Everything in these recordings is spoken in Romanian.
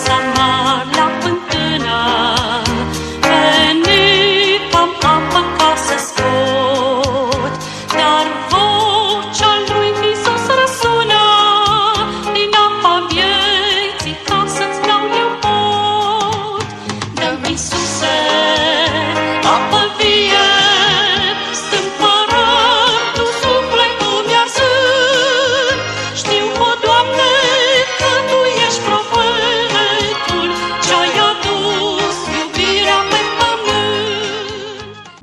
Somebody.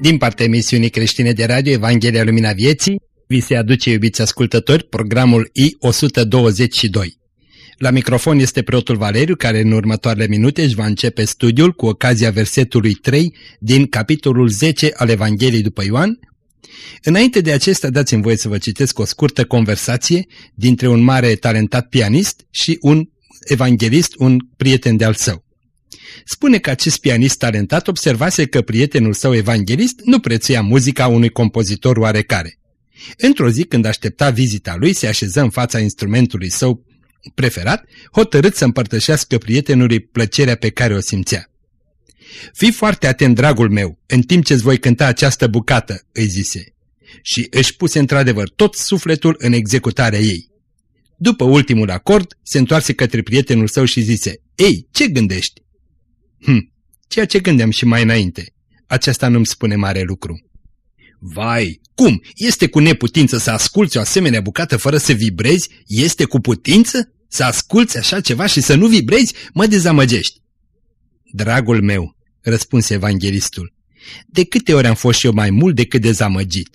Din partea emisiunii creștine de radio Evanghelia Lumina Vieții, vi se aduce, iubiți ascultători, programul I-122. La microfon este preotul Valeriu, care în următoarele minute își va începe studiul cu ocazia versetului 3 din capitolul 10 al Evangheliei după Ioan. Înainte de acesta, dați-mi voie să vă citesc o scurtă conversație dintre un mare talentat pianist și un evanghelist, un prieten de-al său. Spune că acest pianist talentat observase că prietenul său evanghelist nu prețuia muzica unui compozitor oarecare. Într-o zi, când aștepta vizita lui, se așeză în fața instrumentului său preferat, hotărât să împărtășească prietenului plăcerea pe care o simțea. Fii foarte atent, dragul meu, în timp ce-ți voi cânta această bucată, îi zise. Și își puse într-adevăr tot sufletul în executarea ei. După ultimul acord, se întoarse către prietenul său și zise, Ei, ce gândești? Hm, ceea ce gândeam și mai înainte. Aceasta nu-mi spune mare lucru. Vai, cum? Este cu neputință să asculți o asemenea bucată fără să vibrezi? Este cu putință? Să asculți așa ceva și să nu vibrezi? Mă dezamăgești. Dragul meu, răspunse evanghelistul, de câte ori am fost și eu mai mult decât dezamăgit?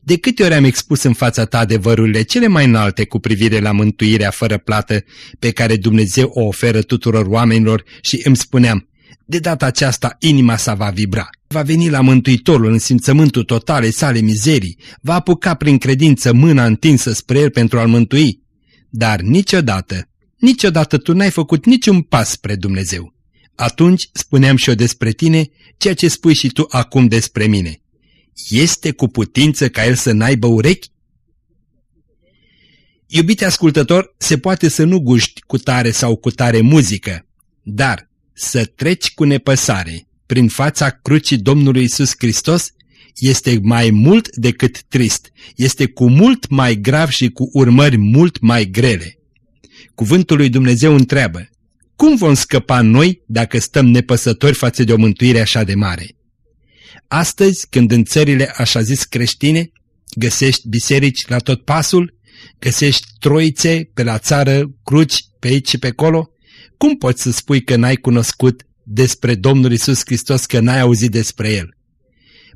De câte ori am expus în fața ta adevărurile cele mai înalte cu privire la mântuirea fără plată pe care Dumnezeu o oferă tuturor oamenilor și îmi spuneam, de data aceasta inima sa va vibra. Va veni la Mântuitorul în simțământul totalei sale mizerii, va apuca prin credință mâna întinsă spre el pentru a-l mântui. Dar niciodată, niciodată tu n-ai făcut niciun pas spre Dumnezeu. Atunci spuneam și eu despre tine ceea ce spui și tu acum despre mine. Este cu putință ca el să n-aibă urechi? Iubite ascultător, se poate să nu guști cu tare sau cu tare muzică, dar să treci cu nepăsare prin fața crucii Domnului Isus Hristos este mai mult decât trist, este cu mult mai grav și cu urmări mult mai grele. Cuvântul lui Dumnezeu întreabă, cum vom scăpa noi dacă stăm nepăsători față de o mântuire așa de mare? Astăzi, când în țările așa zis creștine, găsești biserici la tot pasul, găsești troițe pe la țară, cruci pe aici și pe acolo, cum poți să spui că n-ai cunoscut despre Domnul Isus Hristos, că n-ai auzit despre El?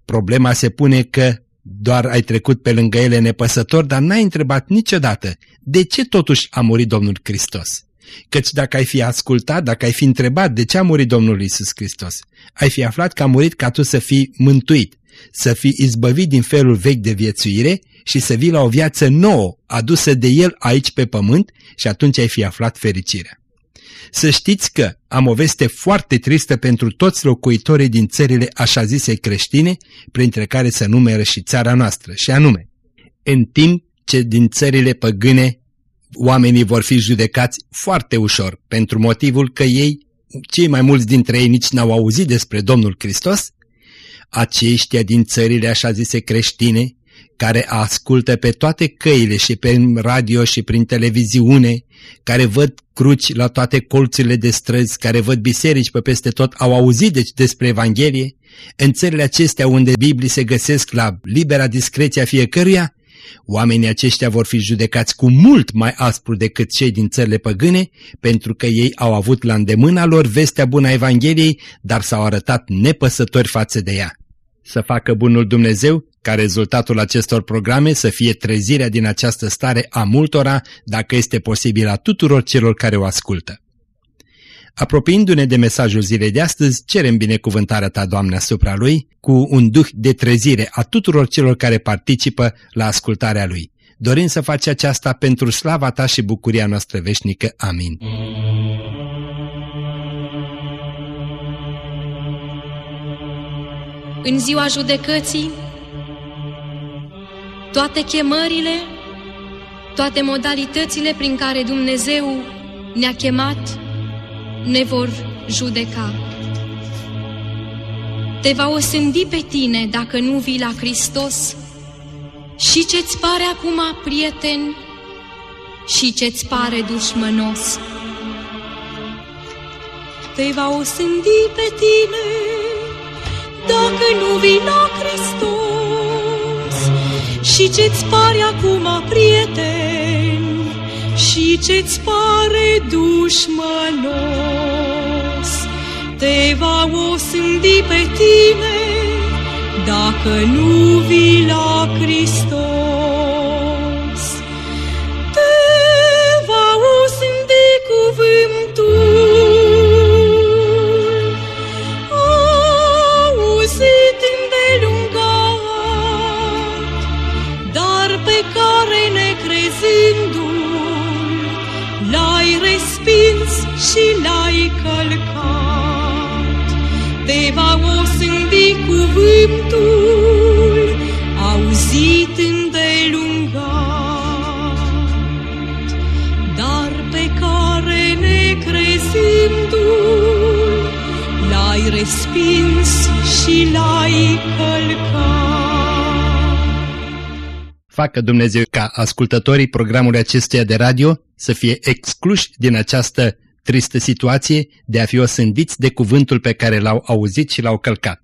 Problema se pune că doar ai trecut pe lângă ele nepăsător, dar n-ai întrebat niciodată de ce totuși a murit Domnul Hristos. Căci dacă ai fi ascultat, dacă ai fi întrebat de ce a murit Domnul Isus Hristos, ai fi aflat că a murit ca tu să fii mântuit, să fii izbăvit din felul vechi de viețuire și să vii la o viață nouă, adusă de El aici pe pământ și atunci ai fi aflat fericirea. Să știți că am o veste foarte tristă pentru toți locuitorii din țările așa zise creștine, printre care se numeră și țara noastră, și anume, în timp ce din țările păgâne oamenii vor fi judecați foarte ușor pentru motivul că ei, cei mai mulți dintre ei nici n-au auzit despre Domnul Hristos, aceștia din țările așa zise creștine, care ascultă pe toate căile și pe radio și prin televiziune, care văd cruci la toate colțurile de străzi, care văd biserici pe peste tot, au auzit deci despre Evanghelie, în țările acestea unde Biblii se găsesc la libera discreția fiecăruia, Oamenii aceștia vor fi judecați cu mult mai aspru decât cei din țările păgâne, pentru că ei au avut la îndemâna lor vestea bună a Evangheliei, dar s-au arătat nepăsători față de ea. Să facă bunul Dumnezeu ca rezultatul acestor programe să fie trezirea din această stare a multora, dacă este posibil a tuturor celor care o ascultă. Apropiindu-ne de mesajul zilei de astăzi, cerem binecuvântarea Ta, Doamne, asupra lui, cu un duh de trezire a tuturor celor care participă la ascultarea lui. Dorim să faci aceasta pentru slava Ta și bucuria noastră veșnică. Amin. În ziua judecății, toate chemările, toate modalitățile prin care Dumnezeu ne-a chemat ne vor judeca. Te va osândi pe tine dacă nu vii la Hristos și ce-ți pare acum prieten și ce-ți pare dușmănos. Te va osândi pe tine dacă nu vii la Hristos și ce-ți pare acum prieten și ce-ți pare dușmănos. Te va osândi pe tine dacă nu vii la Hristos. Facă Dumnezeu ca ascultătorii programului acestuia de radio să fie excluși din această tristă situație de a fi osândiți de cuvântul pe care l-au auzit și l-au călcat.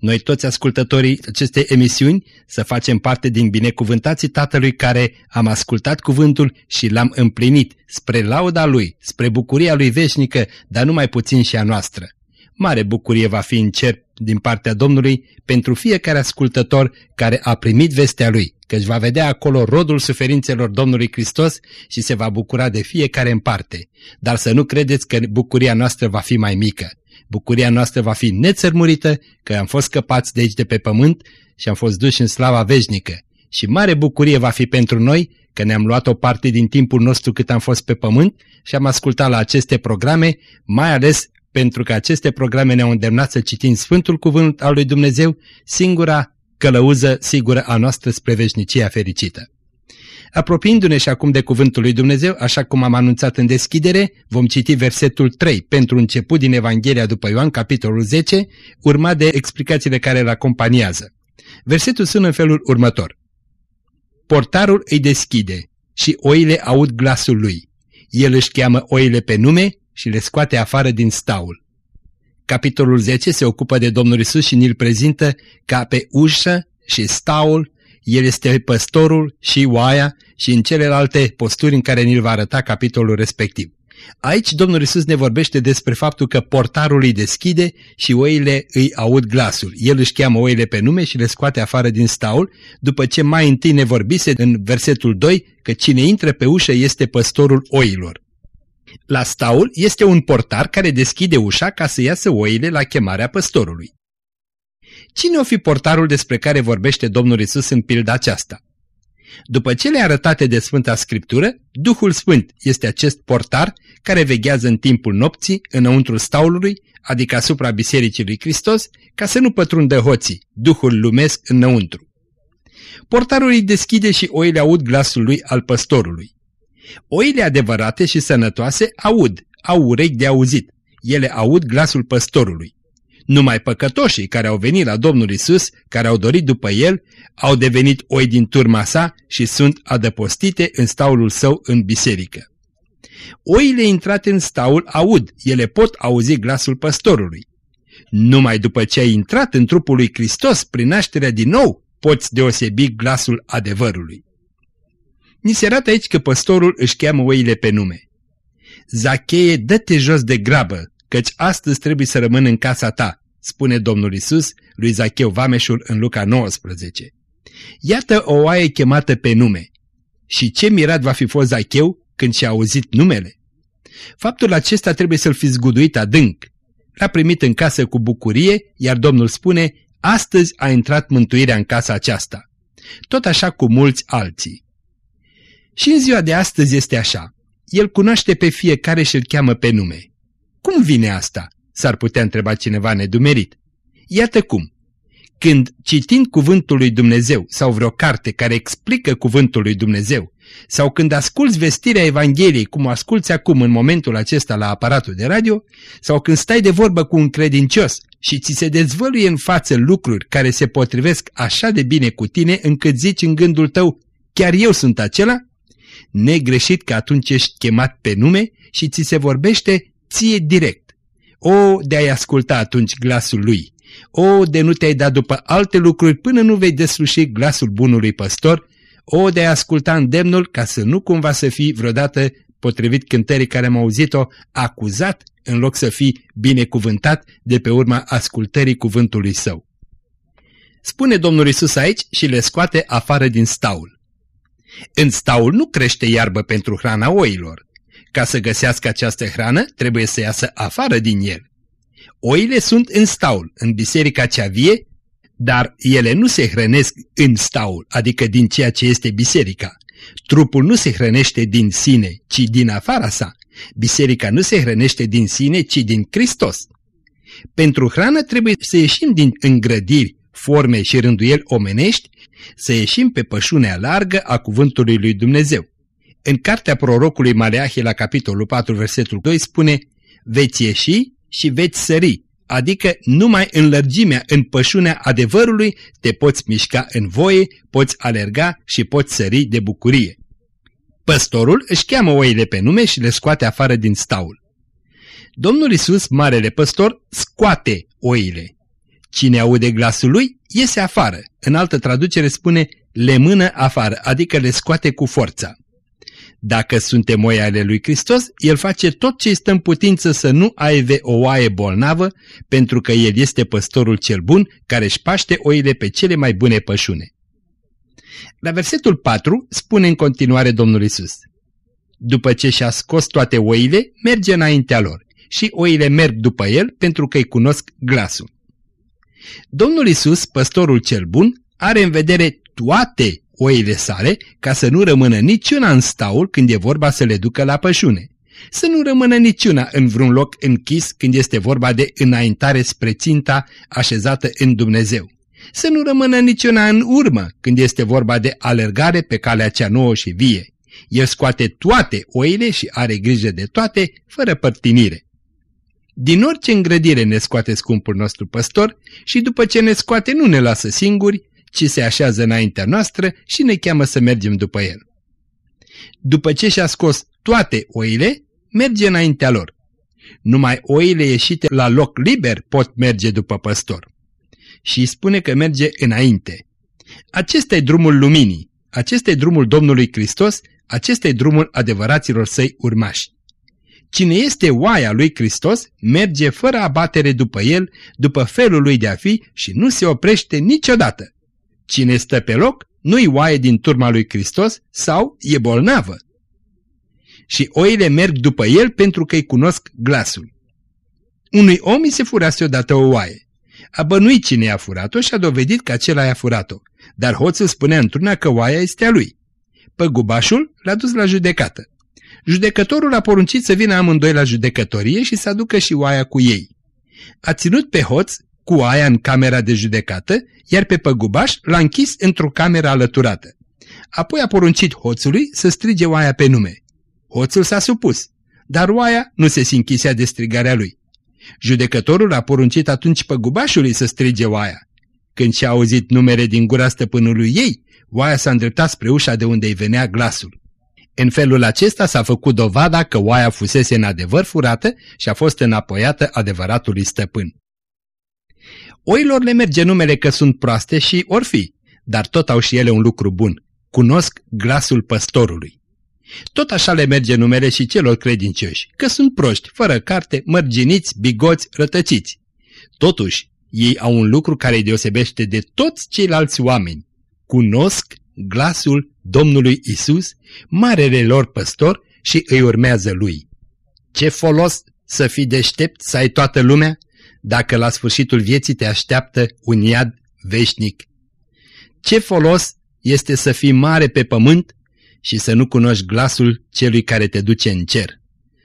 Noi toți ascultătorii acestei emisiuni să facem parte din binecuvântații Tatălui care am ascultat cuvântul și l-am împlinit spre lauda Lui, spre bucuria Lui veșnică, dar nu mai puțin și a noastră. Mare bucurie va fi în cer din partea Domnului pentru fiecare ascultător care a primit vestea Lui, căci va vedea acolo rodul suferințelor Domnului Hristos și se va bucura de fiecare în parte. Dar să nu credeți că bucuria noastră va fi mai mică. Bucuria noastră va fi nețărmurită că am fost scăpați de aici de pe pământ și am fost duși în slava veșnică. Și mare bucurie va fi pentru noi că ne-am luat o parte din timpul nostru cât am fost pe pământ și am ascultat la aceste programe, mai ales pentru că aceste programe ne-au îndemnat să citim Sfântul Cuvânt al lui Dumnezeu, singura călăuză sigură a noastră spre veșnicia fericită. Apropiindu-ne și acum de Cuvântul lui Dumnezeu, așa cum am anunțat în deschidere, vom citi versetul 3 pentru început din Evanghelia după Ioan, capitolul 10, urmat de explicațiile care îl acompaniază. Versetul sună în felul următor. Portarul îi deschide și oile aud glasul lui. El își cheamă oile pe nume și le scoate afară din staul. Capitolul 10 se ocupă de Domnul Isus și ni-l prezintă ca pe ușă și staul, el este păstorul și oaia și în celelalte posturi în care ni-l va arăta capitolul respectiv. Aici Domnul Isus ne vorbește despre faptul că portarul îi deschide și oile îi aud glasul. El își cheamă oile pe nume și le scoate afară din staul, după ce mai întâi ne vorbise în versetul 2 că cine intră pe ușă este păstorul oilor. La staul este un portar care deschide ușa ca să iasă oile la chemarea păstorului. Cine o fi portarul despre care vorbește Domnul Isus în pilda aceasta? După cele arătate de Sfânta Scriptură, Duhul Sfânt este acest portar care veghează în timpul nopții înăuntru staulului, adică asupra Bisericii lui Hristos, ca să nu pătrundă hoții, Duhul lumesc înăuntru. Portarul îi deschide și oile aud glasul lui al păstorului. Oile adevărate și sănătoase aud, au urechi de auzit. Ele aud glasul păstorului. Numai păcătoșii care au venit la Domnul Isus, care au dorit după El, au devenit oi din turma sa și sunt adăpostite în staulul său în biserică. Oile intrate în staul aud, ele pot auzi glasul păstorului. Numai după ce ai intrat în trupul lui Hristos prin nașterea din nou, poți deosebi glasul adevărului. Ni se arată aici că păstorul își cheamă oile pe nume. Zacheie, dă-te jos de grabă, căci astăzi trebuie să rămân în casa ta, spune Domnul Isus lui Zacheu Vameșul în Luca 19. Iată o oaie chemată pe nume. Și ce mirat va fi fost Zacheu când și-a auzit numele? Faptul acesta trebuie să-l fi zguduit adânc. L-a primit în casă cu bucurie, iar Domnul spune, astăzi a intrat mântuirea în casa aceasta. Tot așa cu mulți alții. Și în ziua de astăzi este așa. El cunoaște pe fiecare și îl cheamă pe nume. Cum vine asta? S-ar putea întreba cineva nedumerit. Iată cum. Când citind cuvântul lui Dumnezeu sau vreo carte care explică cuvântul lui Dumnezeu sau când asculți vestirea Evangheliei cum o asculți acum în momentul acesta la aparatul de radio sau când stai de vorbă cu un credincios și ți se dezvăluie în față lucruri care se potrivesc așa de bine cu tine încât zici în gândul tău, chiar eu sunt acela? Negreșit că atunci ești chemat pe nume și ți se vorbește ție direct. O, de a asculta atunci glasul lui. O, de nu te-ai dat după alte lucruri până nu vei desluși glasul bunului păstor. O, de a asculta îndemnul ca să nu cumva să fii vreodată, potrivit cântării care am auzit-o, acuzat în loc să fii binecuvântat de pe urma ascultării cuvântului său. Spune Domnul Isus aici și le scoate afară din staul. În staul nu crește iarbă pentru hrana oilor. Ca să găsească această hrană, trebuie să iasă afară din el. Oile sunt în staul, în biserica cea vie, dar ele nu se hrănesc în staul, adică din ceea ce este biserica. Trupul nu se hrănește din sine, ci din afara sa. Biserica nu se hrănește din sine, ci din Hristos. Pentru hrană trebuie să ieșim din îngrădiri, forme și rânduieli omenești, să ieșim pe pășunea largă a cuvântului lui Dumnezeu. În cartea prorocului Maleahi la capitolul 4, versetul 2 spune Veți ieși și veți sări, adică numai în lărgimea, în pășunea adevărului te poți mișca în voie, poți alerga și poți sări de bucurie. Păstorul își cheamă oile pe nume și le scoate afară din staul. Domnul Isus, marele păstor, scoate oile. Cine aude glasul lui, iese afară. În altă traducere spune, le mână afară, adică le scoate cu forța. Dacă suntem oi ale lui Hristos, El face tot ce este în putință să nu aive o oaie bolnavă, pentru că El este păstorul cel bun care își paște oile pe cele mai bune pășune. La versetul 4 spune în continuare Domnul Isus. După ce și-a scos toate oile, merge înaintea lor și oile merg după el pentru că îi cunosc glasul. Domnul Isus, păstorul cel bun, are în vedere toate oile sale ca să nu rămână niciuna în staul când e vorba să le ducă la pășune. Să nu rămână niciuna în vreun loc închis când este vorba de înaintare spre ținta așezată în Dumnezeu. Să nu rămână niciuna în urmă când este vorba de alergare pe calea cea nouă și vie. El scoate toate oile și are grijă de toate, fără părtinire. Din orice îngrădire ne scoate scumpul nostru păstor și după ce ne scoate nu ne lasă singuri, ci se așează înaintea noastră și ne cheamă să mergem după el. După ce și-a scos toate oile, merge înaintea lor. Numai oile ieșite la loc liber pot merge după păstor. Și îi spune că merge înainte. Acesta e drumul luminii, acesta e drumul Domnului Hristos, acesta e drumul adevăraților săi urmași. Cine este oaia lui Hristos merge fără abatere după el, după felul lui de a fi și nu se oprește niciodată. Cine stă pe loc nu-i oaie din turma lui Hristos sau e bolnavă. Și oile merg după el pentru că îi cunosc glasul. Unui om îi se furase odată o oaie. A bănuit cine i-a furat-o și a dovedit că acela i-a furat-o, dar hoțul spunea într-una că oaia este a lui. Păgubașul l-a dus la judecată. Judecătorul a poruncit să vină amândoi la judecătorie și să aducă și oaia cu ei. A ținut pe hoț cu oaia în camera de judecată, iar pe păgubaș l-a închis într-o cameră alăturată. Apoi a poruncit hoțului să strige oaia pe nume. Hoțul s-a supus, dar oaia nu se sinchisea de strigarea lui. Judecătorul a poruncit atunci păgubașului să strige oaia. Când și-a auzit numere din gura stăpânului ei, oaia s-a îndreptat spre ușa de unde îi venea glasul. În felul acesta s-a făcut dovada că oaia fusese în adevăr furată și a fost înapoiată adevăratului stăpân. Oilor le merge numele că sunt proaste și or fi, dar tot au și ele un lucru bun. Cunosc glasul păstorului. Tot așa le merge numele și celor credincioși, că sunt proști, fără carte, mărginiți, bigoți, rătăciți. Totuși, ei au un lucru care îi deosebește de toți ceilalți oameni. Cunosc glasul Domnului Isus, marele lor păstor și îi urmează lui. Ce folos să fii deștept, să ai toată lumea, dacă la sfârșitul vieții te așteaptă un iad veșnic? Ce folos este să fii mare pe pământ și să nu cunoști glasul celui care te duce în cer?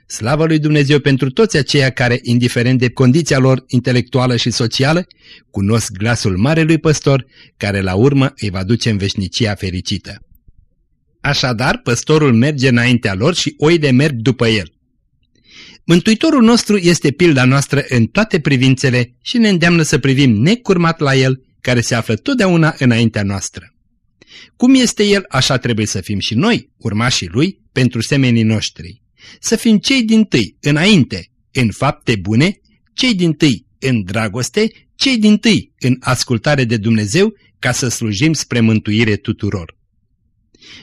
Slavă lui Dumnezeu pentru toți aceia care, indiferent de condiția lor intelectuală și socială, cunosc glasul Marelui Păstor, care la urmă îi va duce în veșnicia fericită. Așadar, păstorul merge înaintea lor și oile merg după el. Mântuitorul nostru este pilda noastră în toate privințele și ne îndeamnă să privim necurmat la el, care se află totdeauna înaintea noastră. Cum este el, așa trebuie să fim și noi, urmașii lui, pentru semenii noștri. Să fim cei din tâi, înainte, în fapte bune, cei din tâi în dragoste, cei din tâi în ascultare de Dumnezeu, ca să slujim spre mântuire tuturor.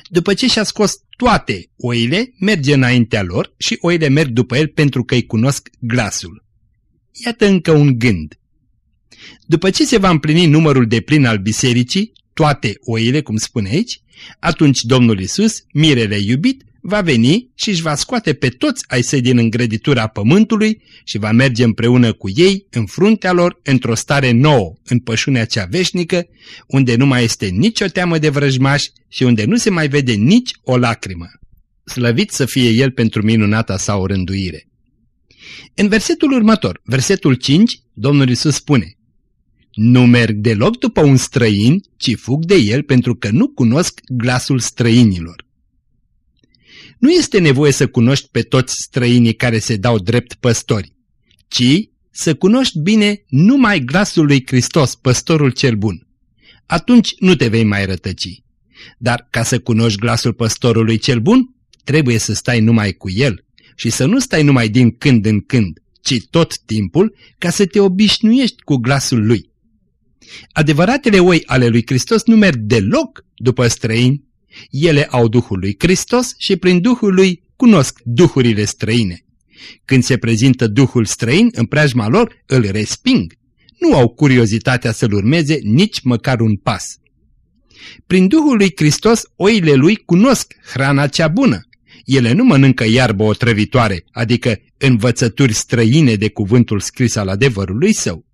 După ce și-a scos toate oile, merge înaintea lor și oile merg după el pentru că îi cunosc glasul. Iată încă un gând. După ce se va împlini numărul de plin al bisericii, toate oile, cum spune aici, atunci Domnul Isus, mirele iubit, va veni și își va scoate pe toți ai săi din îngrăditura pământului și va merge împreună cu ei în fruntea lor într-o stare nouă, în pășunea cea veșnică, unde nu mai este nicio teamă de vrăjmași și unde nu se mai vede nici o lacrimă. Slăvit să fie El pentru minunata sa o rânduire. În versetul următor, versetul 5, Domnul Isus spune Nu merg deloc după un străin, ci fug de el pentru că nu cunosc glasul străinilor. Nu este nevoie să cunoști pe toți străinii care se dau drept păstori, ci să cunoști bine numai glasul lui Hristos, păstorul cel bun. Atunci nu te vei mai rătăci. Dar ca să cunoști glasul păstorului cel bun, trebuie să stai numai cu el și să nu stai numai din când în când, ci tot timpul ca să te obișnuiești cu glasul lui. Adevăratele oi ale lui Hristos nu merg deloc după străini, ele au Duhul lui Hristos și prin Duhul lui cunosc duhurile străine. Când se prezintă Duhul străin în preajma lor, îl resping. Nu au curiozitatea să-l urmeze nici măcar un pas. Prin Duhul lui Hristos, oile lui cunosc hrana cea bună. Ele nu mănâncă iarbă otrăvitoare, adică învățături străine de cuvântul scris al adevărului său.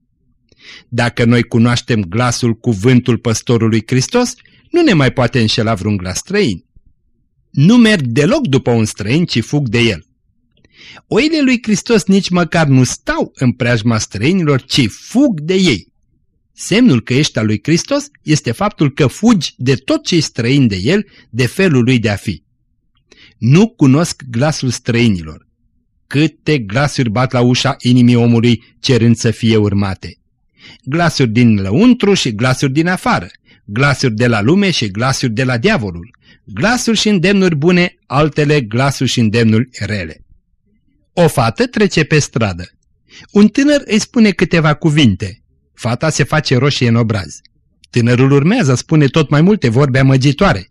Dacă noi cunoaștem glasul cuvântul păstorului Hristos, nu ne mai poate înșela vreun glas străin. Nu merg deloc după un străin, ci fug de el. Oile lui Hristos nici măcar nu stau în preajma străinilor, ci fug de ei. Semnul că ești al lui Hristos este faptul că fugi de tot ce străin de el, de felul lui de a fi. Nu cunosc glasul străinilor. Câte glasuri bat la ușa inimii omului cerând să fie urmate. Glasuri din lăuntru și glasuri din afară, glasuri de la lume și glasuri de la diavolul, glasuri și îndemnuri bune, altele glasuri și îndemnuri rele. O fată trece pe stradă. Un tânăr îi spune câteva cuvinte. Fata se face roșie în obraz. Tânărul urmează, spune tot mai multe vorbe amăgitoare.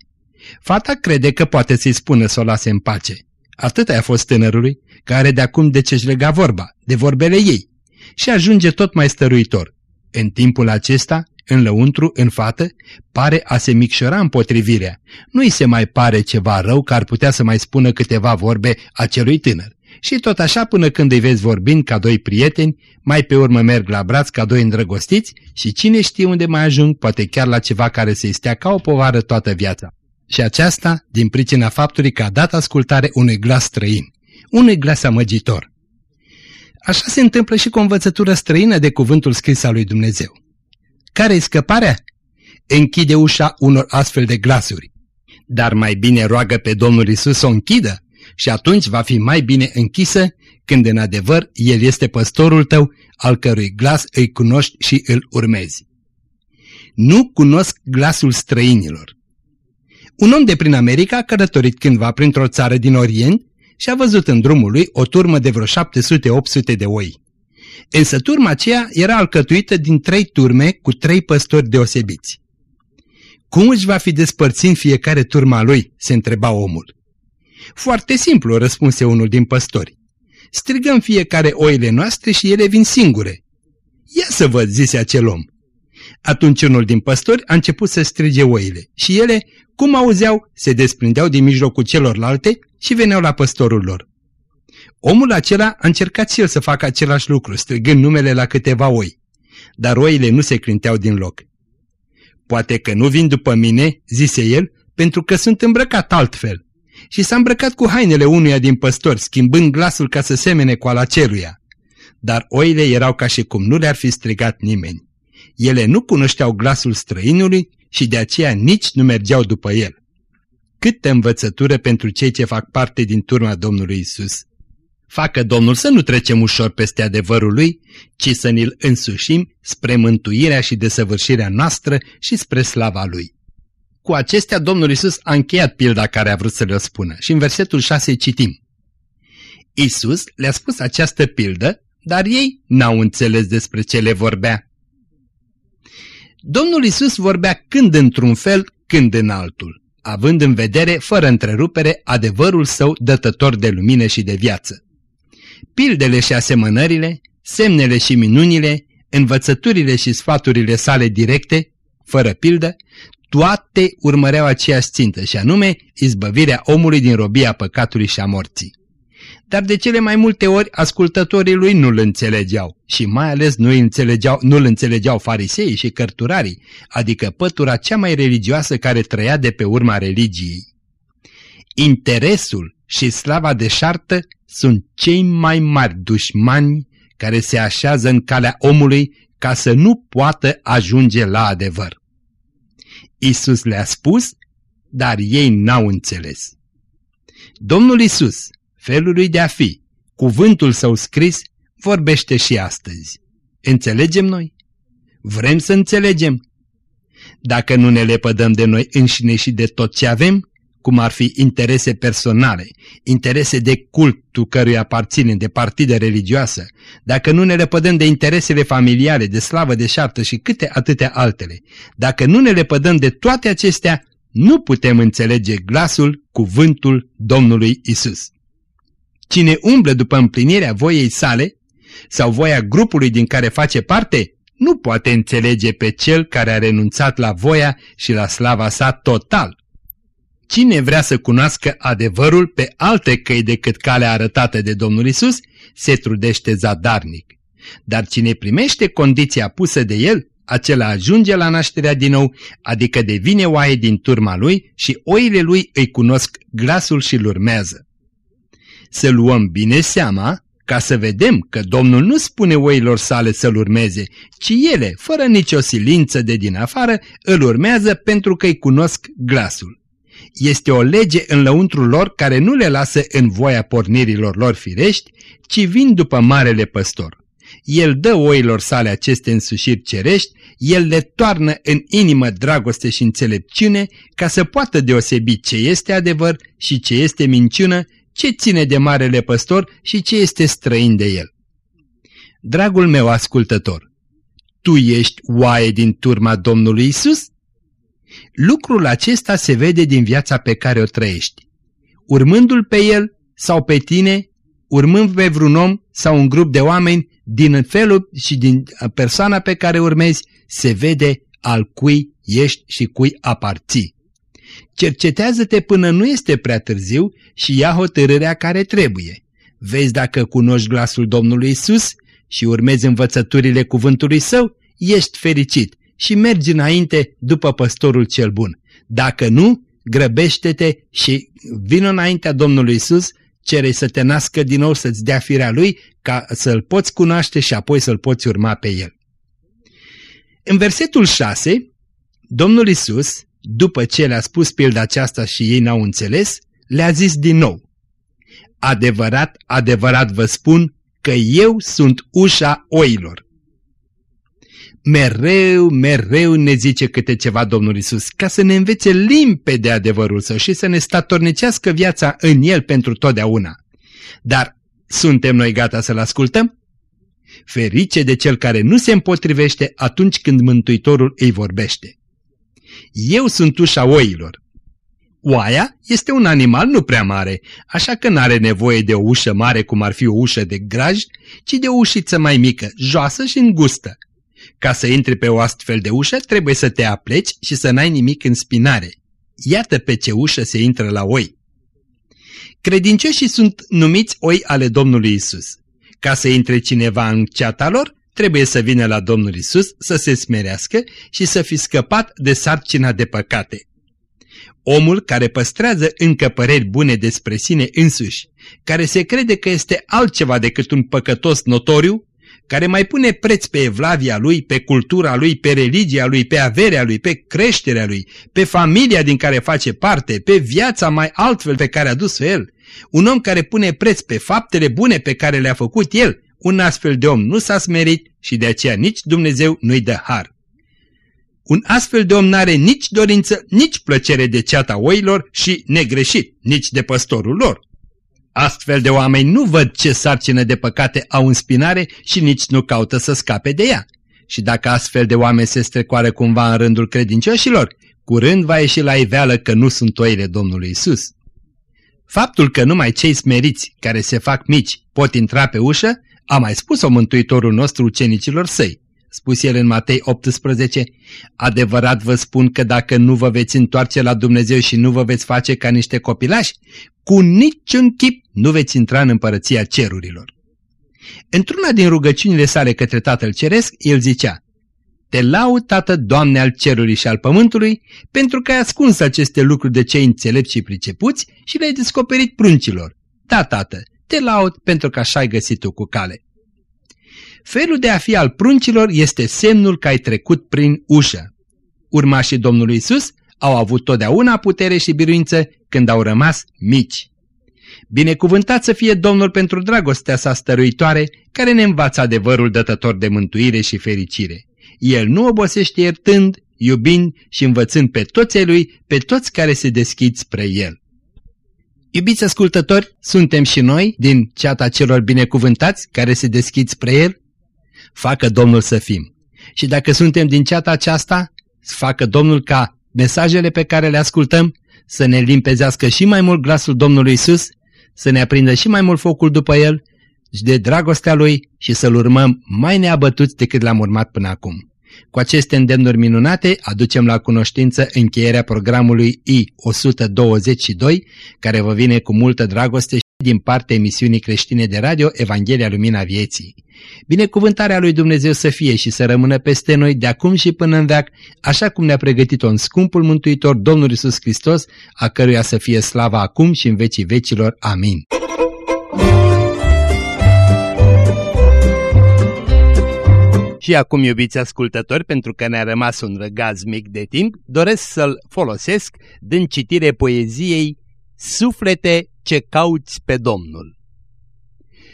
Fata crede că poate să-i spună să o lase în pace. Atât a fost tânărului, care de acum de ce-și lega vorba, de vorbele ei, și ajunge tot mai stăruitor. În timpul acesta, în lăuntru, în fată, pare a se micșora împotrivirea. Nu-i se mai pare ceva rău că ar putea să mai spună câteva vorbe acelui tânăr. Și tot așa până când îi vezi vorbind ca doi prieteni, mai pe urmă merg la braț ca doi îndrăgostiți și cine știe unde mai ajung, poate chiar la ceva care să-i stea ca o povară toată viața. Și aceasta din pricina faptului că a dat ascultare unui glas străin, unui glas amăgitor. Așa se întâmplă și cu o învățătură străină de cuvântul scris al lui Dumnezeu. Care-i scăparea? Închide ușa unor astfel de glasuri. Dar mai bine roagă pe Domnul Isus să o închidă și atunci va fi mai bine închisă când în adevăr El este păstorul tău, al cărui glas îi cunoști și îl urmezi. Nu cunosc glasul străinilor. Un om de prin America a călătorit cândva printr-o țară din Orient și a văzut în drumul lui o turmă de vreo 700-800 de oi. Însă turma aceea era alcătuită din trei turme cu trei păstori deosebiți. Cum își va fi despărțit fiecare turma lui, se întreba omul. Foarte simplu, răspunse unul din păstori. Strigăm fiecare oile noastre și ele vin singure. Ia să văd, zise acel om. Atunci unul din păstori a început să strige oile și ele, cum auzeau, se desprindeau din mijlocul celorlalte și veneau la păstorul lor. Omul acela a încercat și el să facă același lucru, strigând numele la câteva oi. Dar oile nu se clinteau din loc. Poate că nu vin după mine, zise el, pentru că sunt îmbrăcat altfel. și s-a îmbrăcat cu hainele unuia din păstori, schimbând glasul ca să semene cu ala ceruia. Dar oile erau ca și cum nu le-ar fi strigat nimeni. Ele nu cunoșteau glasul străinului și de aceea nici nu mergeau după el. Câtă învățătură pentru cei ce fac parte din turma Domnului Isus. Facă Domnul să nu trecem ușor peste adevărul lui, ci să ne-l însușim spre mântuirea și desăvârșirea noastră și spre slava lui. Cu acestea Domnul Isus a încheiat pilda care a vrut să le spună și în versetul 6 citim. Isus le-a spus această pildă, dar ei n-au înțeles despre ce le vorbea. Domnul Isus vorbea când într-un fel, când în altul, având în vedere, fără întrerupere, adevărul său dătător de lumină și de viață. Pildele și asemănările, semnele și minunile, învățăturile și sfaturile sale directe, fără pildă, toate urmăreau aceeași țintă și anume izbăvirea omului din robia păcatului și a morții. Dar de cele mai multe ori ascultătorii lui nu-l înțelegeau și mai ales nu-l înțelegeau, nu înțelegeau fariseii și cărturarii, adică pătura cea mai religioasă care trăia de pe urma religiei. Interesul și slava deșartă sunt cei mai mari dușmani care se așează în calea omului ca să nu poată ajunge la adevăr. Isus le-a spus, dar ei n-au înțeles. Domnul Isus, felul lui de a fi, cuvântul său scris, vorbește și astăzi. Înțelegem noi? Vrem să înțelegem? Dacă nu ne lepădăm de noi înșine și de tot ce avem, cum ar fi interese personale, interese de cultul căruia aparține, de partidă religioasă, dacă nu ne lepădăm de interesele familiale, de slavă de șartă și câte atâtea altele, dacă nu ne lepădăm de toate acestea, nu putem înțelege glasul, cuvântul Domnului Isus. Cine umblă după împlinirea voiei sale sau voia grupului din care face parte, nu poate înțelege pe cel care a renunțat la voia și la slava sa total. Cine vrea să cunoască adevărul pe alte căi decât calea arătată de Domnul Isus, se trudește zadarnic. Dar cine primește condiția pusă de el, acela ajunge la nașterea din nou, adică devine oaie din turma lui și oile lui îi cunosc glasul și îl urmează. Să luăm bine seama ca să vedem că Domnul nu spune oilor sale să-l urmeze, ci ele, fără nicio silință de din afară, îl urmează pentru că îi cunosc glasul este o lege în lăuntrul lor care nu le lasă în voia pornirilor lor firești, ci vin după marele păstor. El dă oilor sale aceste însușiri cerești, el le toarnă în inimă dragoste și înțelepciune ca să poată deosebi ce este adevăr și ce este minciună, ce ține de marele păstor și ce este străin de el. Dragul meu ascultător, tu ești oaie din turma Domnului Isus? Lucrul acesta se vede din viața pe care o trăiești. Urmându-l pe el sau pe tine, urmând pe vreun om sau un grup de oameni, din felul și din persoana pe care urmezi, se vede al cui ești și cui aparții. Cercetează-te până nu este prea târziu și ia hotărârea care trebuie. Vezi dacă cunoști glasul Domnului Isus și urmezi învățăturile cuvântului său, ești fericit și mergi înainte după păstorul cel bun. Dacă nu, grăbește-te și vină înaintea Domnului Isus, cere să te nască din nou, să-ți dea firea Lui, ca să-L poți cunoaște și apoi să-L poți urma pe El. În versetul 6, Domnul Isus, după ce le-a spus pilda aceasta și ei n-au înțeles, le-a zis din nou, Adevărat, adevărat vă spun că eu sunt ușa oilor. Mereu, mereu ne zice câte ceva Domnul Isus, ca să ne învețe limpede adevărul său și să ne statornicească viața în el pentru totdeauna. Dar suntem noi gata să-l ascultăm? Ferice de cel care nu se împotrivește atunci când Mântuitorul îi vorbește. Eu sunt ușa oilor. Oaia este un animal nu prea mare, așa că n-are nevoie de o ușă mare cum ar fi o ușă de graj, ci de o ușiță mai mică, joasă și îngustă. Ca să intri pe o astfel de ușă, trebuie să te apleci și să n-ai nimic în spinare. Iată pe ce ușă se intră la oi. Credincioșii sunt numiți oi ale Domnului Isus. Ca să intre cineva în ceata lor, trebuie să vină la Domnul Isus, să se smerească și să fi scăpat de sarcina de păcate. Omul care păstrează încă păreri bune despre sine însuși, care se crede că este altceva decât un păcătos notoriu, care mai pune preț pe evlavia lui, pe cultura lui, pe religia lui, pe averea lui, pe creșterea lui, pe familia din care face parte, pe viața mai altfel pe care a dus-o el. Un om care pune preț pe faptele bune pe care le-a făcut el, un astfel de om nu s-a smerit și de aceea nici Dumnezeu nu-i dă har. Un astfel de om n-are nici dorință, nici plăcere de ceata oilor și, negreșit, nici de păstorul lor. Astfel de oameni nu văd ce sarcină de păcate au în spinare și nici nu caută să scape de ea. Și dacă astfel de oameni se strecoară cumva în rândul credincioșilor, curând va ieși la iveală că nu sunt oile Domnului Isus. Faptul că numai cei smeriți care se fac mici pot intra pe ușă, a mai spus-o Mântuitorul nostru ucenicilor săi spus el în Matei 18, adevărat vă spun că dacă nu vă veți întoarce la Dumnezeu și nu vă veți face ca niște copilași, cu niciun chip nu veți intra în împărăția cerurilor. Într-una din rugăciunile sale către Tatăl Ceresc, el zicea, Te laud, Tată, Doamne al cerului și al pământului, pentru că ai ascuns aceste lucruri de cei înțelepți și pricepuți și le-ai descoperit pruncilor. Da, Tată, te laud pentru că așa ai găsit-o cu cale. Felul de a fi al pruncilor este semnul că ai trecut prin ușă. Urmașii Domnului Isus au avut totdeauna putere și biruință când au rămas mici. Binecuvântat să fie Domnul pentru dragostea sa stăruitoare, care ne învață adevărul dătător de mântuire și fericire. El nu obosește iertând, iubind și învățând pe toți lui, pe toți care se deschid spre El. Iubiți ascultători, suntem și noi din ceata celor binecuvântați care se deschid spre El? Facă Domnul să fim. Și dacă suntem din ceata aceasta, facă Domnul ca mesajele pe care le ascultăm să ne limpezească și mai mult glasul Domnului Isus, să ne aprindă și mai mult focul după El și de dragostea Lui și să-L urmăm mai neabătuți decât l-am urmat până acum. Cu aceste îndemnuri minunate aducem la cunoștință încheierea programului I-122, care vă vine cu multă dragoste din partea emisiunii creștine de radio Evanghelia Lumina Vieții. Binecuvântarea lui Dumnezeu să fie și să rămână peste noi de acum și până în veac, așa cum ne-a pregătit-o în scumpul Mântuitor Domnul Isus Hristos, a căruia să fie slava acum și în vecii vecilor. Amin. Și acum, iubiți ascultători, pentru că ne-a rămas un răgaz mic de timp, doresc să-l folosesc din citire poeziei Suflete ce cauți pe Domnul.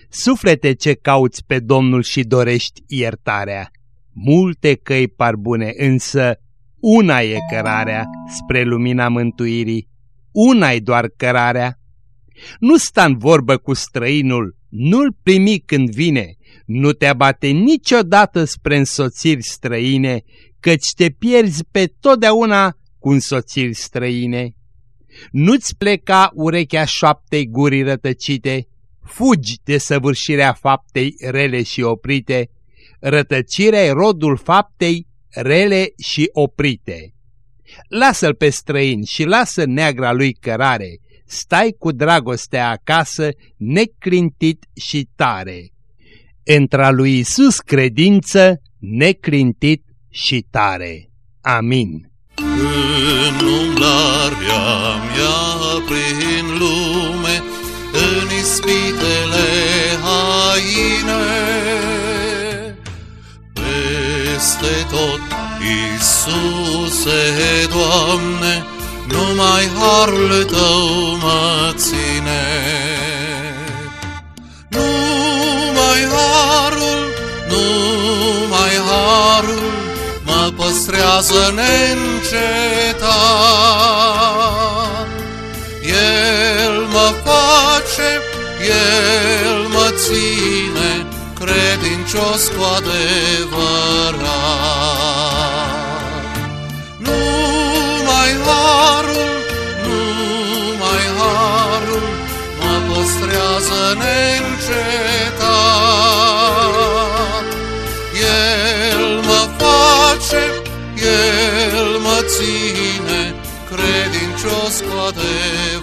Suflete ce cauți pe Domnul și dorești iertarea, multe căi par bune, însă una e cărarea spre lumina mântuirii, una e doar cărarea. Nu sta în vorbă cu străinul, nu-l primi când vine, nu te abate niciodată spre însoțiri străine, căci te pierzi pe totdeauna cu însoțiri străine. Nu-ți pleca urechea șoaptei gurii rătăcite, fugi de săvârșirea faptei rele și oprite, rătăcirea e rodul faptei rele și oprite. Lasă-l pe străin și lasă neagra lui cărare, stai cu dragostea acasă, neclintit și tare. Între lui Isus credință, neclintit și tare. Amin. În umblarea mea prin lume, în ispitele haine, peste tot, Iisuse, Doamne, numai harul Tău mă ține. Numai harul, păstrează neîncetat. El mă face, El mă ține, credincios cu adevărat. Numai harul, numai harul, mă păstrează neîncetat. El mă ține, credincios cu adevărat.